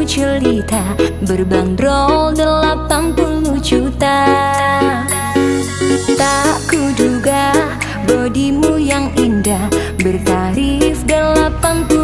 baru cerita Berbandrol 80 juta. Tak kuduga bodimu yang indah Bertarif 80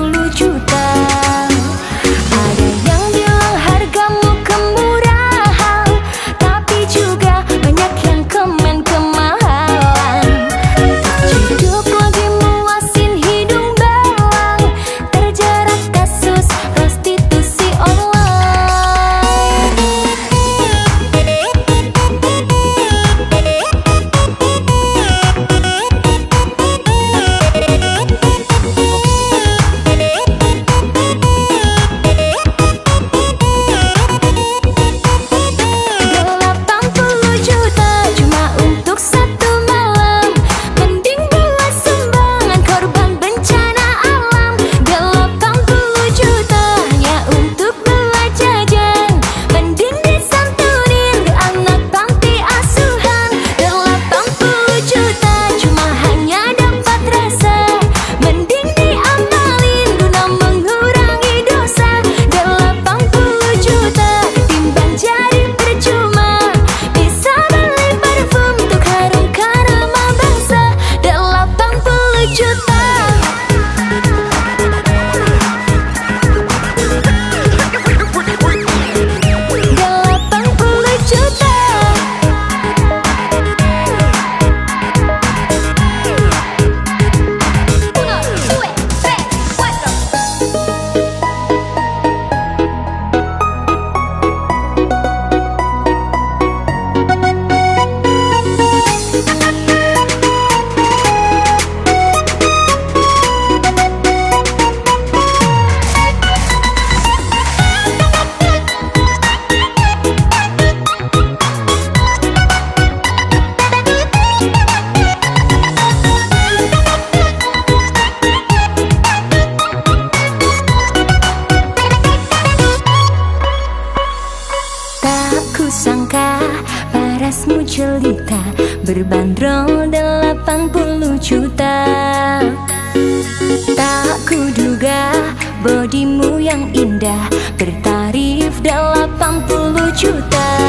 dibanderol 80 juta. Tak kuduga bodimu yang indah bertarif 80 juta.